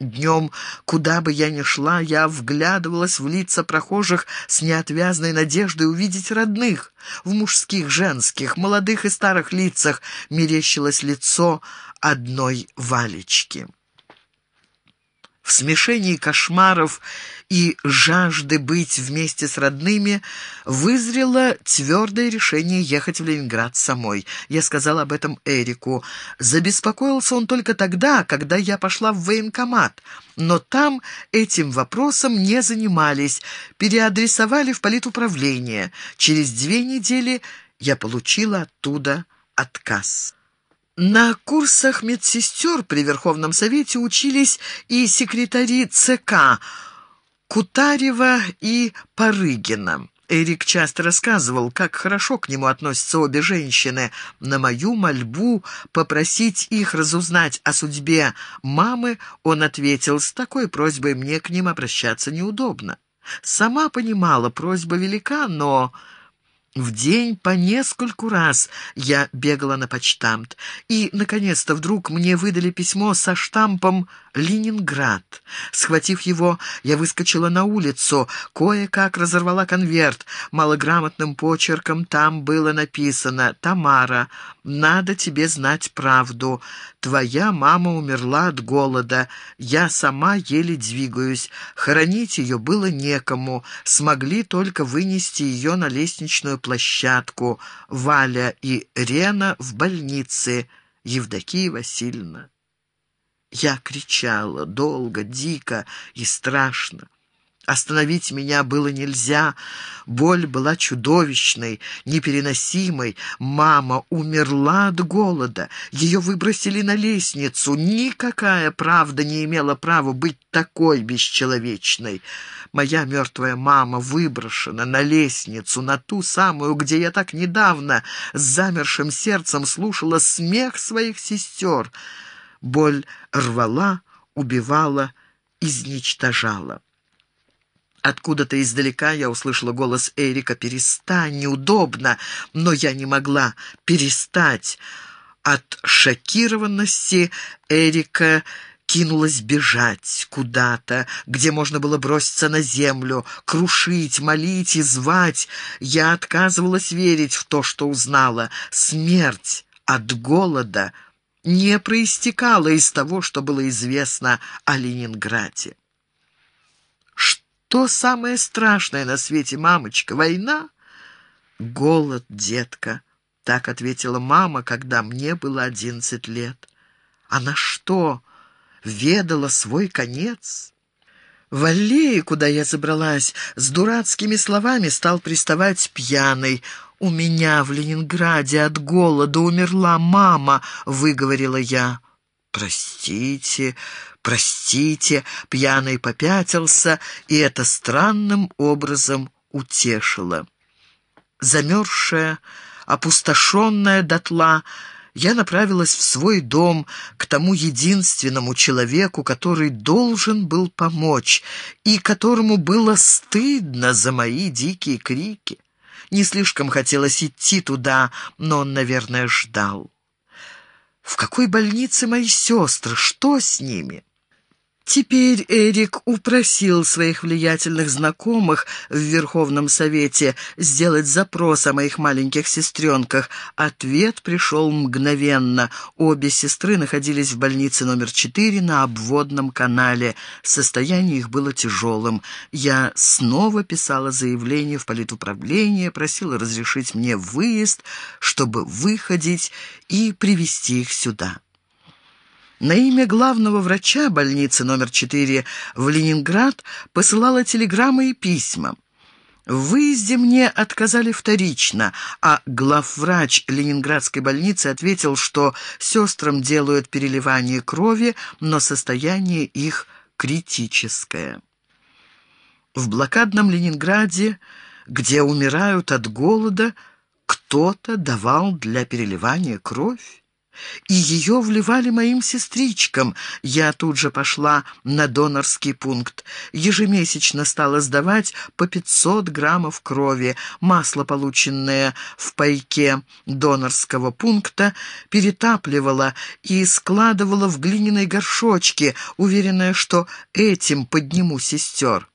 Днем, куда бы я ни шла, я вглядывалась в лица прохожих с неотвязной надеждой увидеть родных. В мужских, женских, молодых и старых лицах мерещилось лицо одной Валечки. В смешении кошмаров и жажды быть вместе с родными вызрело твердое решение ехать в Ленинград самой. Я сказал об этом Эрику. Забеспокоился он только тогда, когда я пошла в военкомат. Но там этим вопросом не занимались, переадресовали в политуправление. Через две недели я получила оттуда отказ. На курсах медсестер при Верховном Совете учились и секретари ЦК Кутарева и Парыгина. Эрик часто рассказывал, как хорошо к нему относятся обе женщины. На мою мольбу попросить их разузнать о судьбе мамы он ответил, с такой просьбой мне к ним обращаться неудобно. Сама понимала, просьба велика, но... В день по нескольку раз я бегала на почтамт, и, наконец-то, вдруг мне выдали письмо со штампом «Ленинград». Схватив его, я выскочила на улицу, кое-как разорвала конверт. Малограмотным почерком там было написано «Тамара, надо тебе знать правду. Твоя мама умерла от голода. Я сама еле двигаюсь. Хоронить ее было некому. Смогли только вынести ее на лестничную площадку. Валя и Рена в больнице. Евдокия Васильевна. Я кричала долго, дико и страшно. Остановить меня было нельзя. Боль была чудовищной, непереносимой. Мама умерла от голода. Ее выбросили на лестницу. Никакая правда не имела права быть такой бесчеловечной. Моя мертвая мама выброшена на лестницу, на ту самую, где я так недавно с замершим сердцем слушала смех своих сестер. Боль рвала, убивала, изничтожала. Откуда-то издалека я услышала голос Эрика «Перестань, неудобно!» Но я не могла перестать. От шокированности Эрика кинулась бежать куда-то, где можно было броситься на землю, крушить, молить и звать. Я отказывалась верить в то, что узнала. Смерть от голода не проистекала из того, что было известно о Ленинграде. Что самое страшное на свете, мамочка? Война? Голод, детка. Так ответила мама, когда мне было одиннадцать лет. Она что, ведала свой конец? В аллее, куда я забралась, с дурацкими словами стал приставать пьяный. «У меня в Ленинграде от голода умерла мама», — выговорила я. «Простите, простите», — пьяный попятился, и это странным образом утешило. Замерзшая, опустошенная дотла, я направилась в свой дом к тому единственному человеку, который должен был помочь, и которому было стыдно за мои дикие крики. Не слишком хотелось идти туда, но он, наверное, ждал. В какой больнице мои сестры? Что с ними? Теперь Эрик упросил своих влиятельных знакомых в Верховном Совете сделать запрос о моих маленьких сестренках. Ответ пришел мгновенно. Обе сестры находились в больнице номер 4 на обводном канале. Состояние их было тяжелым. Я снова писала заявление в политуправление, просила разрешить мне выезд, чтобы выходить и привести их сюда. На имя главного врача больницы номер 4 в Ленинград посылала телеграммы и письма. В выезде мне отказали вторично, а главврач Ленинградской больницы ответил, что сестрам делают переливание крови, но состояние их критическое. В блокадном Ленинграде, где умирают от голода, кто-то давал для переливания кровь. И ее вливали моим сестричкам. Я тут же пошла на донорский пункт. Ежемесячно стала сдавать по 500 граммов крови. Масло, полученное в пайке донорского пункта, перетапливала и складывала в глиняные горшочки, уверенная, что этим подниму сестер.